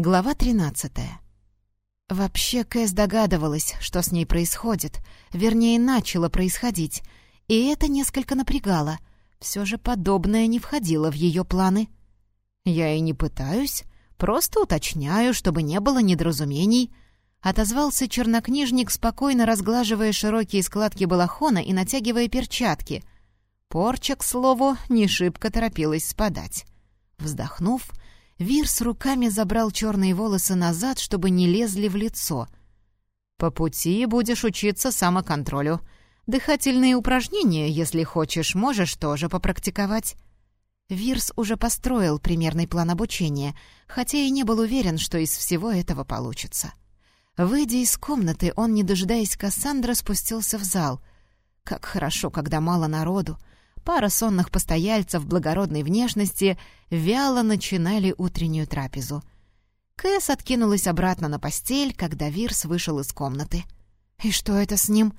Глава 13. Вообще, Кэс догадывалась, что с ней происходит, вернее, начало происходить, и это несколько напрягало. Все же подобное не входило в ее планы. «Я и не пытаюсь, просто уточняю, чтобы не было недоразумений», — отозвался чернокнижник, спокойно разглаживая широкие складки балахона и натягивая перчатки. Порча, к слову, не шибко торопилась спадать. Вздохнув, Вирс руками забрал черные волосы назад, чтобы не лезли в лицо. «По пути будешь учиться самоконтролю. Дыхательные упражнения, если хочешь, можешь тоже попрактиковать». Вирс уже построил примерный план обучения, хотя и не был уверен, что из всего этого получится. Выйдя из комнаты, он, не дожидаясь Кассандра, спустился в зал. Как хорошо, когда мало народу. Пара сонных постояльцев благородной внешности вяло начинали утреннюю трапезу. Кэс откинулась обратно на постель, когда Вирс вышел из комнаты. «И что это с ним?»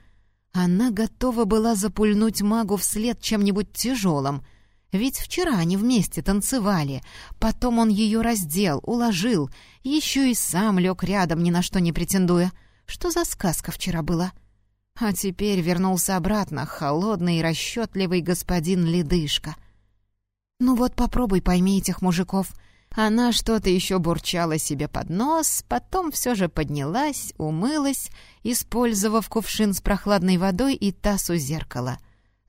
Она готова была запульнуть магу вслед чем-нибудь тяжелым. Ведь вчера они вместе танцевали. Потом он ее раздел, уложил. Еще и сам лег рядом, ни на что не претендуя. Что за сказка вчера была?» А теперь вернулся обратно холодный и расчетливый господин Ледышка. «Ну вот попробуй пойми этих мужиков». Она что-то еще бурчала себе под нос, потом все же поднялась, умылась, использовав кувшин с прохладной водой и таз у зеркала.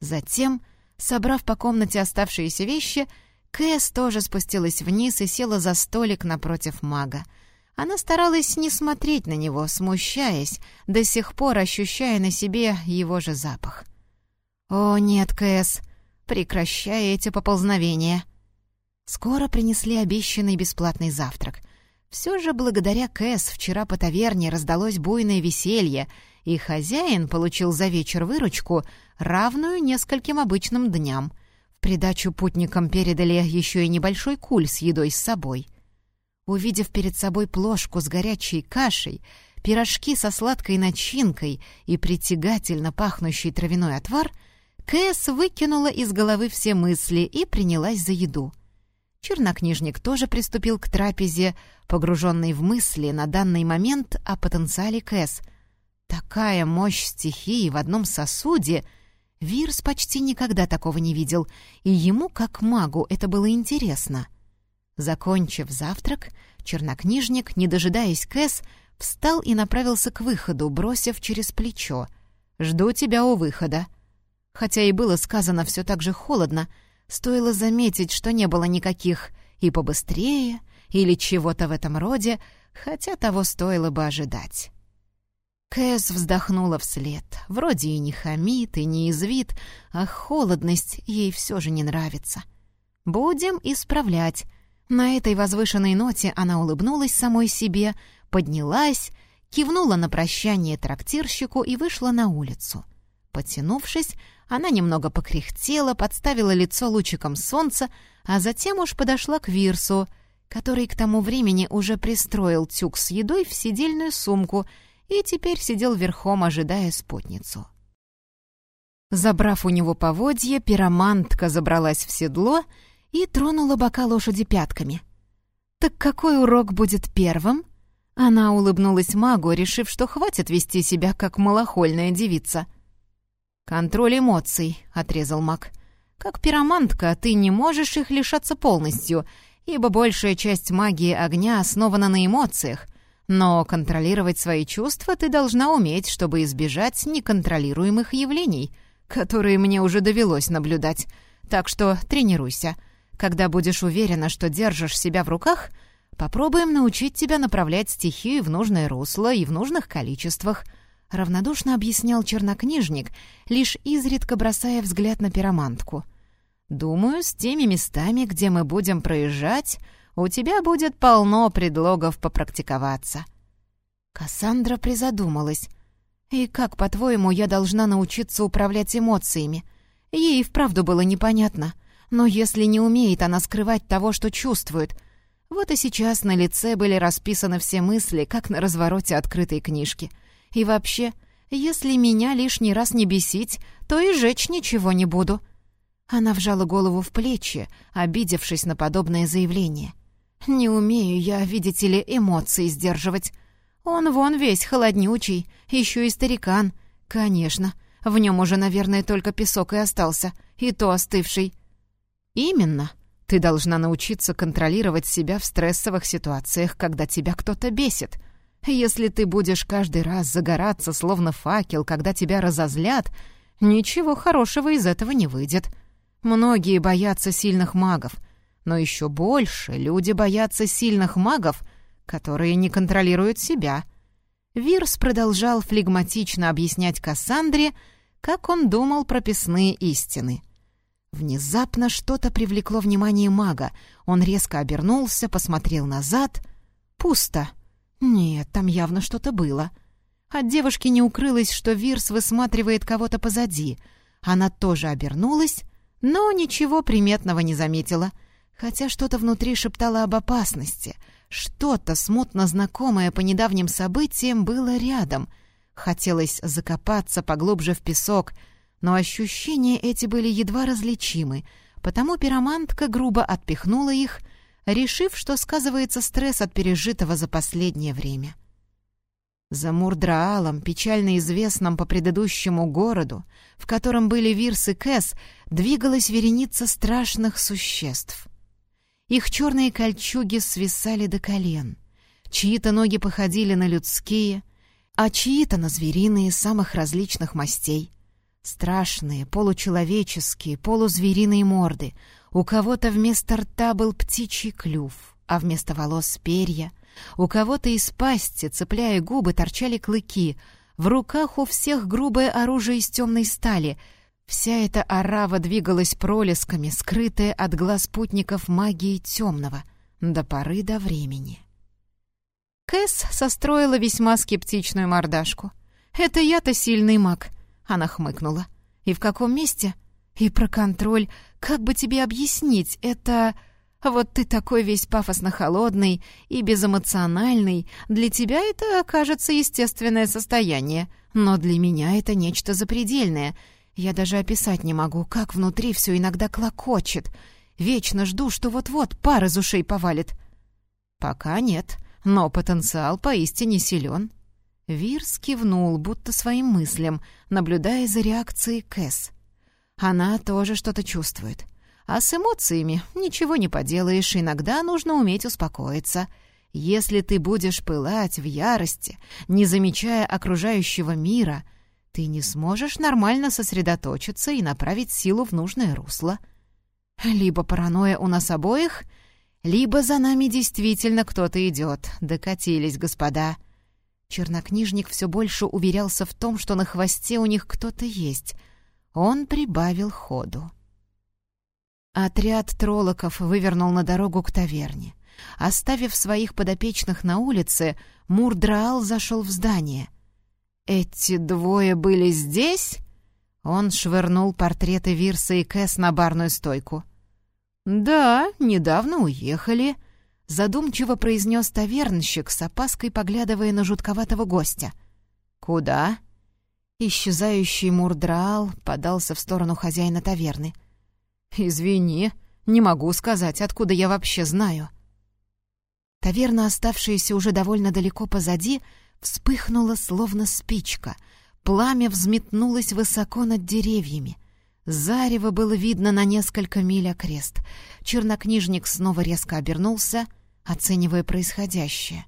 Затем, собрав по комнате оставшиеся вещи, Кэс тоже спустилась вниз и села за столик напротив мага — она старалась не смотреть на него, смущаясь, до сих пор ощущая на себе его же запах. «О, нет, Кэс, прекращай эти поползновения!» Скоро принесли обещанный бесплатный завтрак. Все же благодаря Кэс вчера по таверне раздалось буйное веселье, и хозяин получил за вечер выручку, равную нескольким обычным дням. В придачу путникам передали еще и небольшой куль с едой с собой — Увидев перед собой плошку с горячей кашей, пирожки со сладкой начинкой и притягательно пахнущий травяной отвар, Кэс выкинула из головы все мысли и принялась за еду. Чернокнижник тоже приступил к трапезе, погруженный в мысли на данный момент о потенциале Кэс. Такая мощь стихии в одном сосуде! Вирс почти никогда такого не видел, и ему, как магу, это было интересно — Закончив завтрак, чернокнижник, не дожидаясь Кэс, встал и направился к выходу, бросив через плечо. «Жду тебя у выхода». Хотя и было сказано все так же холодно, стоило заметить, что не было никаких «и побыстрее» или чего-то в этом роде, хотя того стоило бы ожидать. Кэс вздохнула вслед. Вроде и не хамит, и не извит, а холодность ей все же не нравится. «Будем исправлять», на этой возвышенной ноте она улыбнулась самой себе, поднялась, кивнула на прощание трактирщику и вышла на улицу. Потянувшись, она немного покряхтела, подставила лицо лучиком солнца, а затем уж подошла к Вирсу, который к тому времени уже пристроил тюк с едой в сидельную сумку и теперь сидел верхом, ожидая спутницу. Забрав у него поводье, пиромантка забралась в седло — и тронула бока лошади пятками. «Так какой урок будет первым?» Она улыбнулась магу, решив, что хватит вести себя как малохольная девица. «Контроль эмоций», — отрезал маг. «Как пиромантка ты не можешь их лишаться полностью, ибо большая часть магии огня основана на эмоциях, но контролировать свои чувства ты должна уметь, чтобы избежать неконтролируемых явлений, которые мне уже довелось наблюдать. Так что тренируйся». Когда будешь уверена, что держишь себя в руках, попробуем научить тебя направлять стихию в нужное русло и в нужных количествах», — равнодушно объяснял чернокнижник, лишь изредка бросая взгляд на пиромантку. «Думаю, с теми местами, где мы будем проезжать, у тебя будет полно предлогов попрактиковаться». Кассандра призадумалась. «И как, по-твоему, я должна научиться управлять эмоциями?» Ей вправду было непонятно. Но если не умеет она скрывать того, что чувствует... Вот и сейчас на лице были расписаны все мысли, как на развороте открытой книжки. И вообще, если меня лишний раз не бесить, то и жечь ничего не буду. Она вжала голову в плечи, обидевшись на подобное заявление. Не умею я, видите ли, эмоции сдерживать. Он вон весь холоднючий, еще и старикан. Конечно, в нем уже, наверное, только песок и остался, и то остывший. Именно. Ты должна научиться контролировать себя в стрессовых ситуациях, когда тебя кто-то бесит. Если ты будешь каждый раз загораться, словно факел, когда тебя разозлят, ничего хорошего из этого не выйдет. Многие боятся сильных магов, но еще больше люди боятся сильных магов, которые не контролируют себя. Вирс продолжал флегматично объяснять Кассандре, как он думал прописные истины. Внезапно что-то привлекло внимание мага. Он резко обернулся, посмотрел назад. Пусто. Нет, там явно что-то было. От девушки не укрылось, что Вирс высматривает кого-то позади. Она тоже обернулась, но ничего приметного не заметила, хотя что-то внутри шептало об опасности. Что-то смутно знакомое по недавним событиям было рядом. Хотелось закопаться поглубже в песок, но ощущения эти были едва различимы, потому пиромантка грубо отпихнула их, решив, что сказывается стресс от пережитого за последнее время. За Мурдраалом, печально известным по предыдущему городу, в котором были Вирс и Кэс, двигалась вереница страшных существ. Их черные кольчуги свисали до колен, чьи-то ноги походили на людские, а чьи-то на звериные самых различных мастей. Страшные, получеловеческие, полузвериные морды. У кого-то вместо рта был птичий клюв, а вместо волос — перья — у кого-то из пасти, цепляя губы, торчали клыки. В руках у всех грубое оружие из темной стали. Вся эта орава двигалась пролесками, скрытая от глаз путников магии темного, до поры до времени. Кэс состроила весьма скептичную мордашку. «Это я-то сильный маг», — она хмыкнула. «И в каком месте?» «И про контроль. Как бы тебе объяснить? Это...» Вот ты такой весь пафосно-холодный и безэмоциональный. Для тебя это, кажется, естественное состояние. Но для меня это нечто запредельное. Я даже описать не могу, как внутри все иногда клокочет. Вечно жду, что вот-вот пар из ушей повалит. Пока нет, но потенциал поистине силен. Вирс кивнул, будто своим мыслям, наблюдая за реакцией Кэс. Она тоже что-то чувствует. А с эмоциями ничего не поделаешь, иногда нужно уметь успокоиться. Если ты будешь пылать в ярости, не замечая окружающего мира, ты не сможешь нормально сосредоточиться и направить силу в нужное русло. Либо паранойя у нас обоих, либо за нами действительно кто-то идет. Докатились, господа. Чернокнижник все больше уверялся в том, что на хвосте у них кто-то есть. Он прибавил ходу. Отряд троллоков вывернул на дорогу к таверне. Оставив своих подопечных на улице, Мурдраал зашел в здание. «Эти двое были здесь?» Он швырнул портреты Вирса и Кэс на барную стойку. «Да, недавно уехали», — задумчиво произнес тавернщик, с опаской поглядывая на жутковатого гостя. «Куда?» Исчезающий Мурдраал подался в сторону хозяина таверны — «Извини, не могу сказать, откуда я вообще знаю». Таверна, оставшаяся уже довольно далеко позади, вспыхнула словно спичка. Пламя взметнулось высоко над деревьями. Зарево было видно на несколько миль окрест. Чернокнижник снова резко обернулся, оценивая происходящее.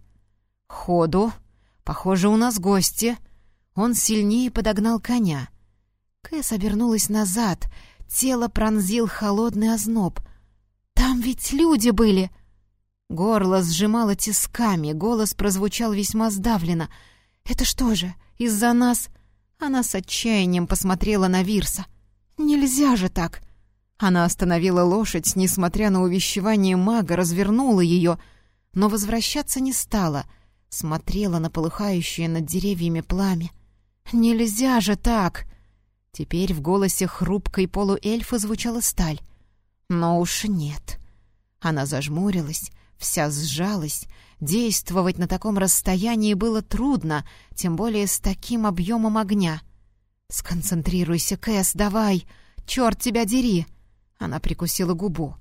«Ходу! Похоже, у нас гости!» Он сильнее подогнал коня. Кэс обернулась назад — Тело пронзил холодный озноб. «Там ведь люди были!» Горло сжимало тисками, голос прозвучал весьма сдавленно. «Это что же, из-за нас...» Она с отчаянием посмотрела на Вирса. «Нельзя же так!» Она остановила лошадь, несмотря на увещевание мага, развернула ее, но возвращаться не стала, смотрела на полыхающее над деревьями пламя. «Нельзя же так!» Теперь в голосе хрупкой полуэльфа звучала сталь. Но уж нет. Она зажмурилась, вся сжалась. Действовать на таком расстоянии было трудно, тем более с таким объемом огня. «Сконцентрируйся, Кэс, давай! Черт тебя дери!» Она прикусила губу.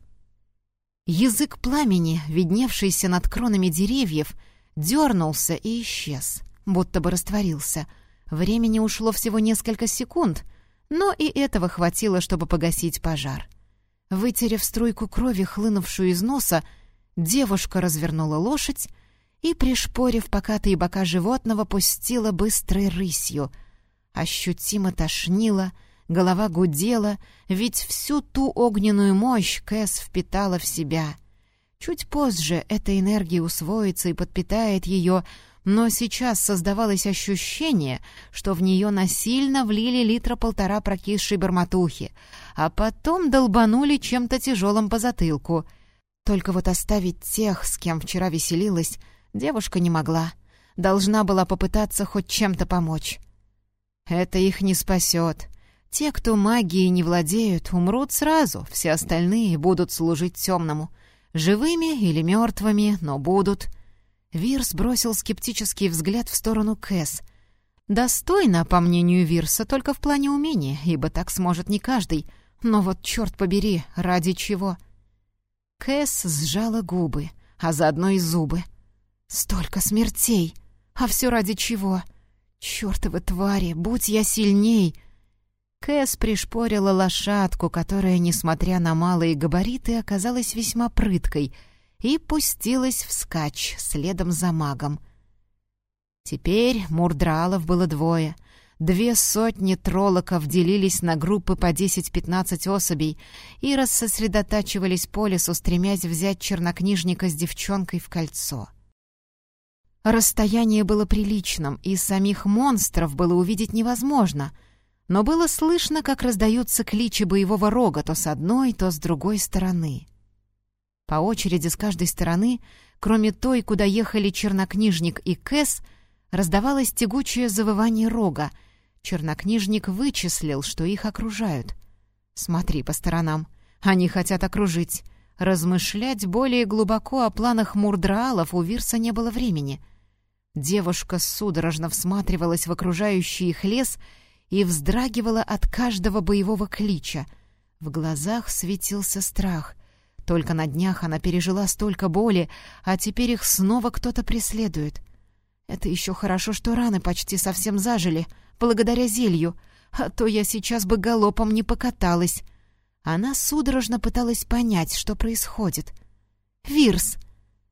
Язык пламени, видневшийся над кронами деревьев, дернулся и исчез, будто бы растворился. Времени ушло всего несколько секунд, но и этого хватило, чтобы погасить пожар. Вытерев струйку крови, хлынувшую из носа, девушка развернула лошадь и, пришпорив покатые бока животного, пустила быстрой рысью. Ощутимо тошнило, голова гудела, ведь всю ту огненную мощь Кэс впитала в себя. Чуть позже эта энергия усвоится и подпитает ее, но сейчас создавалось ощущение, что в нее насильно влили литра полтора прокисшей барматухи, а потом долбанули чем-то тяжелым по затылку. Только вот оставить тех, с кем вчера веселилась, девушка не могла. Должна была попытаться хоть чем-то помочь. Это их не спасет. Те, кто магией не владеют, умрут сразу, все остальные будут служить темному. Живыми или мертвыми, но будут. Вирс бросил скептический взгляд в сторону Кэс. Достойно, по мнению Вирса, только в плане умения, ибо так сможет не каждый. Но вот, черт побери, ради чего? Кэс сжала губы, а заодно и зубы. Столько смертей! А все ради чего? Чёртовы твари, будь я сильней!» Кэс пришпорила лошадку, которая, несмотря на малые габариты, оказалась весьма прыткой, и пустилась вскачь следом за магом. Теперь мурдралов было двое. Две сотни троллоков делились на группы по 10-15 особей и рассосредотачивались по лесу, стремясь взять чернокнижника с девчонкой в кольцо. Расстояние было приличным, и самих монстров было увидеть невозможно, но было слышно, как раздаются кличи боевого рога то с одной, то с другой стороны. По очереди с каждой стороны, кроме той, куда ехали чернокнижник и Кэс, раздавалось тягучее завывание рога. Чернокнижник вычислил, что их окружают. «Смотри по сторонам. Они хотят окружить». Размышлять более глубоко о планах мурдраалов у Вирса не было времени. Девушка судорожно всматривалась в окружающий их лес и вздрагивала от каждого боевого клича. В глазах светился страх. Только на днях она пережила столько боли, а теперь их снова кто-то преследует. Это еще хорошо, что раны почти совсем зажили, благодаря зелью, а то я сейчас бы галопом не покаталась. Она судорожно пыталась понять, что происходит. «Вирс!»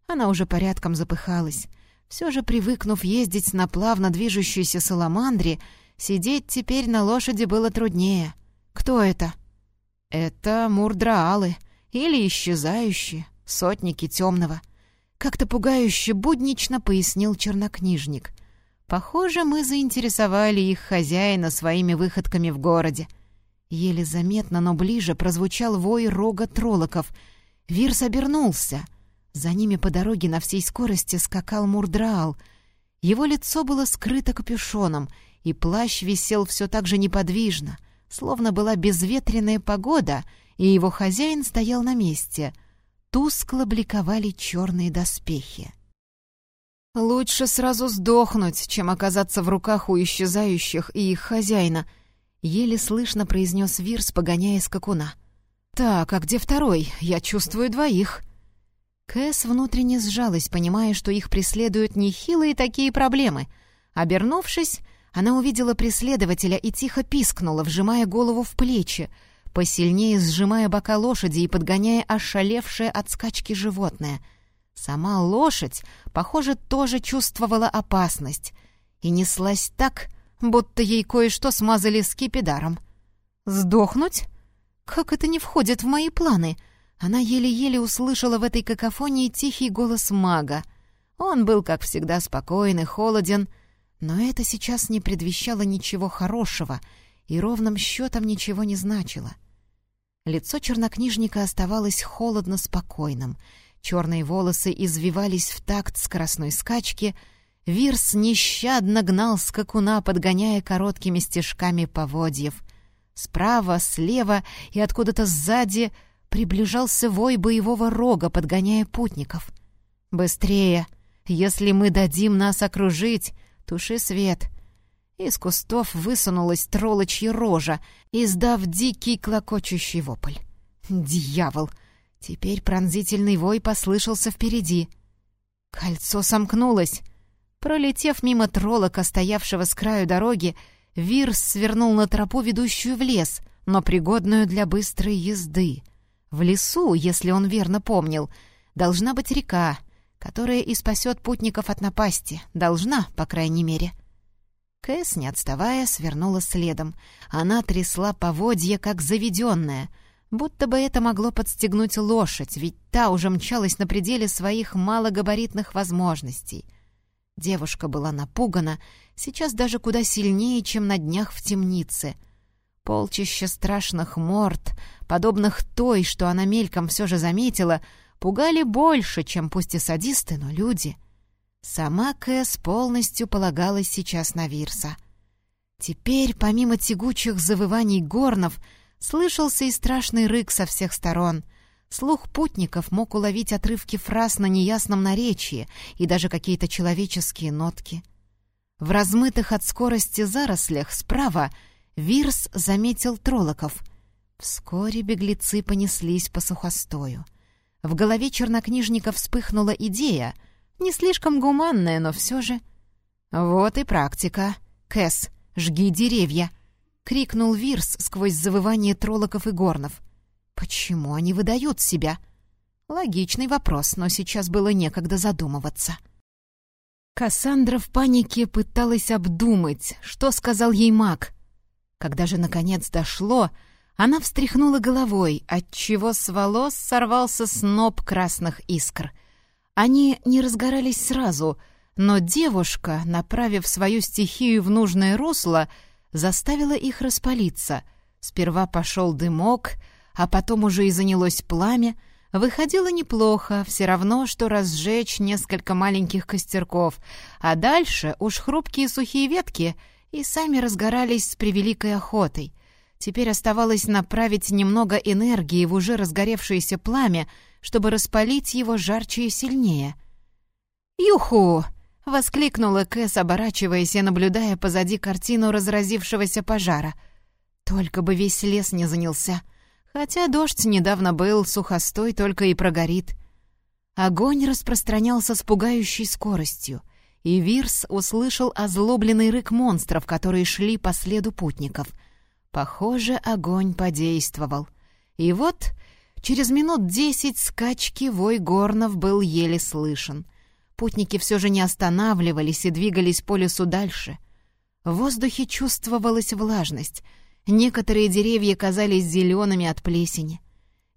Она уже порядком запыхалась. Все же, привыкнув ездить на плавно движущейся саламандре, сидеть теперь на лошади было труднее. Кто это? Это мурдраалы или исчезающие, сотники темного. Как-то пугающе буднично пояснил чернокнижник. Похоже, мы заинтересовали их хозяина своими выходками в городе. Еле заметно, но ближе прозвучал вой рога троллоков. Вирс обернулся — за ними по дороге на всей скорости скакал Мурдраал. Его лицо было скрыто капюшоном, и плащ висел все так же неподвижно, словно была безветренная погода, и его хозяин стоял на месте. Тускло бликовали черные доспехи. «Лучше сразу сдохнуть, чем оказаться в руках у исчезающих и их хозяина», — еле слышно произнес Вирс, погоняя скакуна. «Так, а где второй? Я чувствую двоих». Кэс внутренне сжалась, понимая, что их преследуют нехилые такие проблемы. Обернувшись, она увидела преследователя и тихо пискнула, вжимая голову в плечи, посильнее сжимая бока лошади и подгоняя ошалевшее от скачки животное. Сама лошадь, похоже, тоже чувствовала опасность и неслась так, будто ей кое-что смазали скипидаром. «Сдохнуть? Как это не входит в мои планы?» Она еле-еле услышала в этой какофонии тихий голос мага. Он был, как всегда, спокоен и холоден, но это сейчас не предвещало ничего хорошего и ровным счетом ничего не значило. Лицо чернокнижника оставалось холодно спокойным, черные волосы извивались в такт скоростной скачки, Вирс нещадно гнал скакуна, подгоняя короткими стежками поводьев. Справа, слева и откуда-то сзади — Приближался вой боевого рога, подгоняя путников. «Быстрее! Если мы дадим нас окружить, туши свет!» Из кустов высунулась троллочья рожа, издав дикий клокочущий вопль. «Дьявол! Теперь пронзительный вой послышался впереди. Кольцо сомкнулось. Пролетев мимо троллока, стоявшего с краю дороги, Вирс свернул на тропу, ведущую в лес, но пригодную для быстрой езды. В лесу, если он верно помнил, должна быть река, которая и спасет путников от напасти. Должна, по крайней мере. Кэс, не отставая, свернула следом. Она трясла поводья, как заведенная, будто бы это могло подстегнуть лошадь, ведь та уже мчалась на пределе своих малогабаритных возможностей. Девушка была напугана, сейчас даже куда сильнее, чем на днях в темнице. Полчища страшных морд, подобных той, что она мельком все же заметила, пугали больше, чем пусть и садисты, но люди — Сама Кэс полностью полагалась сейчас на Вирса. Теперь, помимо тягучих завываний горнов, слышался и страшный рык со всех сторон. Слух путников мог уловить отрывки фраз на неясном наречии и даже какие-то человеческие нотки. В размытых от скорости зарослях справа Вирс заметил троллоков. Вскоре беглецы понеслись по сухостою. В голове чернокнижника вспыхнула идея — не слишком гуманная, но все же. «Вот и практика. Кэс, жги деревья!» — крикнул Вирс сквозь завывание троллоков и горнов. «Почему они выдают себя?» Логичный вопрос, но сейчас было некогда задумываться. Кассандра в панике пыталась обдумать, что сказал ей маг. Когда же, наконец, дошло, она встряхнула головой, отчего с волос сорвался сноп красных искр — они не разгорались сразу, но девушка, направив свою стихию в нужное русло, заставила их распалиться. Сперва пошел дымок, а потом уже и занялось пламя. Выходило неплохо, все равно, что разжечь несколько маленьких костерков, а дальше уж хрупкие сухие ветки и сами разгорались с превеликой охотой. Теперь оставалось направить немного энергии в уже разгоревшееся пламя, чтобы распалить его жарче и сильнее. «Юху!» — воскликнула Кэс, оборачиваясь и наблюдая позади картину разразившегося пожара. «Только бы весь лес не занялся. Хотя дождь недавно был, сухостой только и прогорит». Огонь распространялся с пугающей скоростью, и Вирс услышал озлобленный рык монстров, которые шли по следу путников. Похоже, огонь подействовал. И вот Через минут десять скачки вой горнов был еле слышен. Путники все же не останавливались и двигались по лесу дальше. В воздухе чувствовалась влажность. Некоторые деревья казались зелеными от плесени.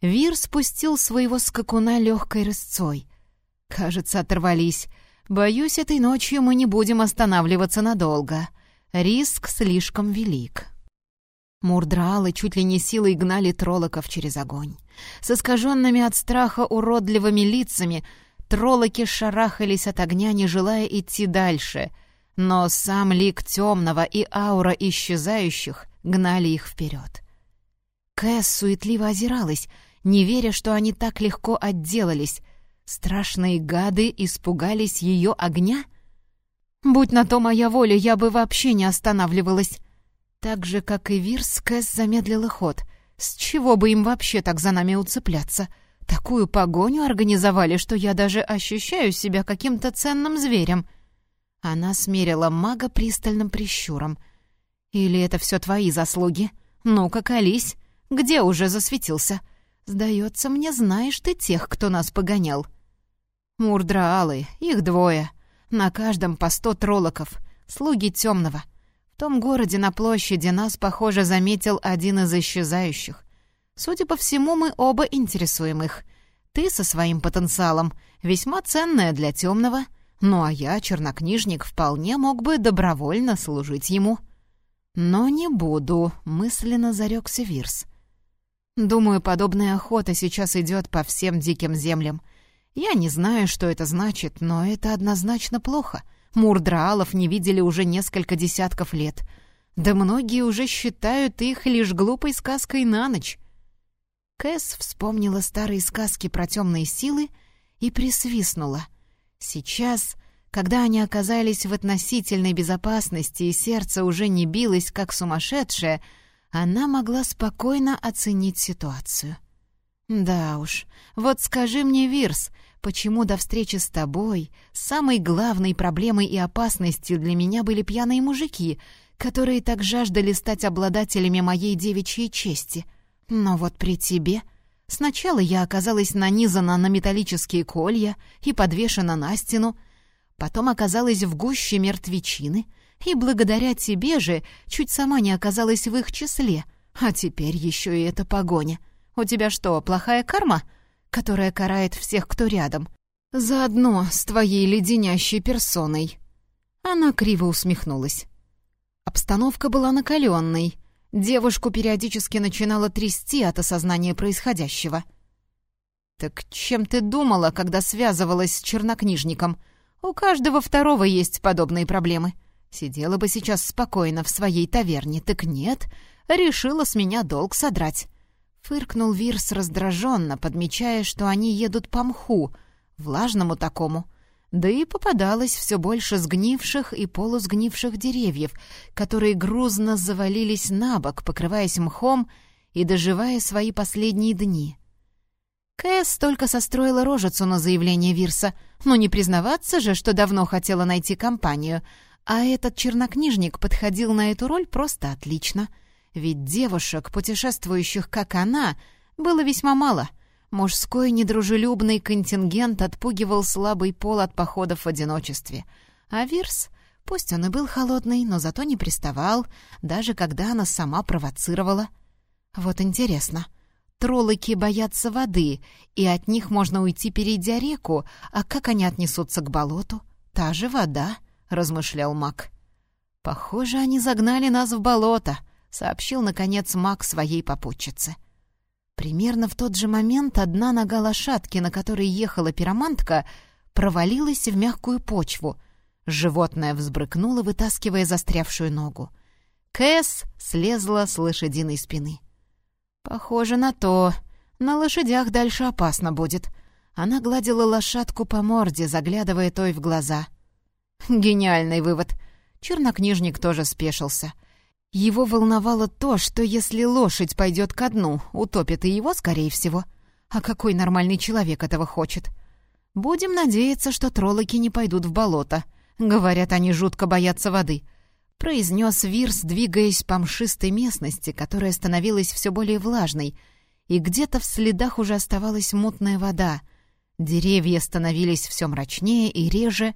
Вир спустил своего скакуна легкой рысцой. Кажется, оторвались. Боюсь, этой ночью мы не будем останавливаться надолго. Риск слишком велик. Мурдраалы чуть ли не силой гнали троллоков через огонь. С искаженными от страха уродливыми лицами троллоки шарахались от огня, не желая идти дальше. Но сам лик темного и аура исчезающих гнали их вперед. Кэс суетливо озиралась, не веря, что они так легко отделались. Страшные гады испугались ее огня? Будь на то моя воля, я бы вообще не останавливалась. Так же, как и Вирс, Кэс замедлила ход. С чего бы им вообще так за нами уцепляться? Такую погоню организовали, что я даже ощущаю себя каким-то ценным зверем. Она смерила мага пристальным прищуром. «Или это все твои заслуги? Ну-ка, колись. Где уже засветился? Сдается мне, знаешь ты тех, кто нас погонял». «Мурдраалы, их двое. На каждом по сто троллоков. Слуги темного том городе на площади нас, похоже, заметил один из исчезающих. Судя по всему, мы оба интересуем их. Ты со своим потенциалом весьма ценная для темного, ну а я, чернокнижник, вполне мог бы добровольно служить ему. Но не буду, мысленно зарекся Вирс. Думаю, подобная охота сейчас идет по всем диким землям. Я не знаю, что это значит, но это однозначно плохо — Мурдраалов не видели уже несколько десятков лет. Да многие уже считают их лишь глупой сказкой на ночь. Кэс вспомнила старые сказки про темные силы и присвистнула. Сейчас, когда они оказались в относительной безопасности и сердце уже не билось, как сумасшедшее, она могла спокойно оценить ситуацию. «Да уж, вот скажи мне, Вирс, почему до встречи с тобой самой главной проблемой и опасностью для меня были пьяные мужики, которые так жаждали стать обладателями моей девичьей чести? Но вот при тебе...» Сначала я оказалась нанизана на металлические колья и подвешена на стену, потом оказалась в гуще мертвечины, и благодаря тебе же чуть сама не оказалась в их числе, а теперь еще и эта погоня. У тебя что, плохая карма, которая карает всех, кто рядом? Заодно с твоей леденящей персоной». Она криво усмехнулась. Обстановка была накаленной, Девушку периодически начинало трясти от осознания происходящего. «Так чем ты думала, когда связывалась с чернокнижником? У каждого второго есть подобные проблемы. Сидела бы сейчас спокойно в своей таверне, так нет, решила с меня долг содрать». Фыркнул Вирс раздраженно, подмечая, что они едут по мху, влажному такому — да и попадалось все больше сгнивших и полусгнивших деревьев, которые грузно завалились на бок, покрываясь мхом и доживая свои последние дни. Кэс только состроила рожицу на заявление Вирса, но не признаваться же, что давно хотела найти компанию, а этот чернокнижник подходил на эту роль просто отлично. Ведь девушек, путешествующих как она, было весьма мало — Мужской недружелюбный контингент отпугивал слабый пол от походов в одиночестве. А Вирс, пусть он и был холодный, но зато не приставал, даже когда она сама провоцировала. Вот интересно, троллоки боятся воды, и от них можно уйти, перейдя реку, а как они отнесутся к болоту? Та же вода, — размышлял маг. «Похоже, они загнали нас в болото», — сообщил, наконец, маг своей попутчице. — Примерно в тот же момент одна нога лошадки, на которой ехала пиромантка, провалилась в мягкую почву. Животное взбрыкнуло, вытаскивая застрявшую ногу. Кэс слезла с лошадиной спины. «Похоже на то. На лошадях дальше опасно будет». Она гладила лошадку по морде, заглядывая той в глаза. «Гениальный вывод». Чернокнижник тоже спешился — его волновало то, что если лошадь пойдет ко дну, утопит и его, скорее всего. А какой нормальный человек этого хочет? Будем надеяться, что троллоки не пойдут в болото. Говорят, они жутко боятся воды. Произнес Вирс, двигаясь по мшистой местности, которая становилась все более влажной, и где-то в следах уже оставалась мутная вода. Деревья становились все мрачнее и реже,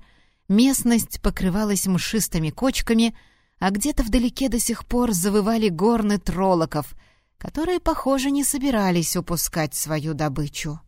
местность покрывалась мшистыми кочками — а где-то вдалеке до сих пор завывали горны троллоков, которые, похоже, не собирались упускать свою добычу.